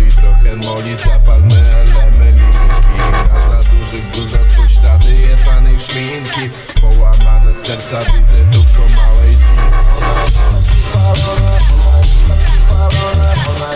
fioli trochę moli, zapalmy elemy linki Na za dużych bluzach są ślady jebanej szminki. Połamane serca widzę tylko małej Ona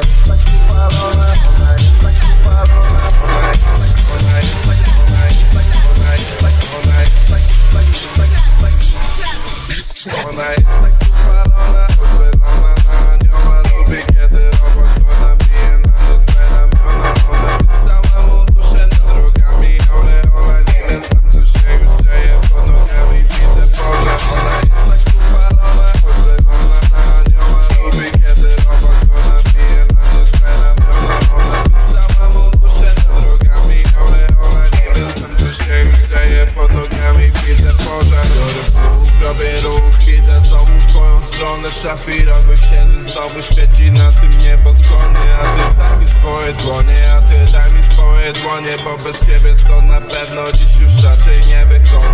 Szafirowy księżyc znowu świeci na tym nieboskłonie A ty daj mi swoje dłonie, a ty daj mi swoje dłonie Bo bez siebie stąd na pewno dziś już raczej nie wychodzę.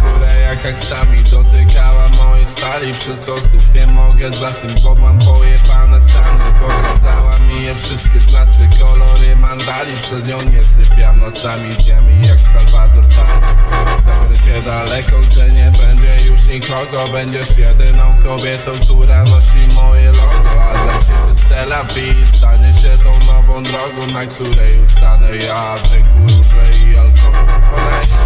Górę jak akstami dotykała mojej stali to znów nie mogę za tym, bo mam pojebane Pokazała mi je wszystkie znaczy kolory mandali Przez nią nie sypiam nocami, dniami jak Salvador Dali. Zabiorę cię daleko, gdzie nie będzie już nikogo Będziesz jedyną kobietą, która nosi moje logo. A dla ciebie Stella B stanie się tą nową drogą Na której ustanę ja ręku róże i alkohol. Ona